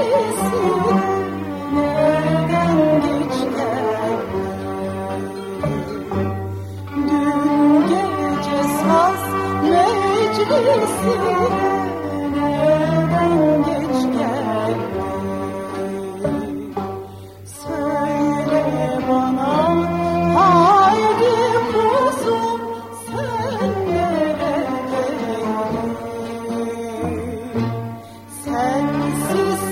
Meclisi Dün gece saz Thank you.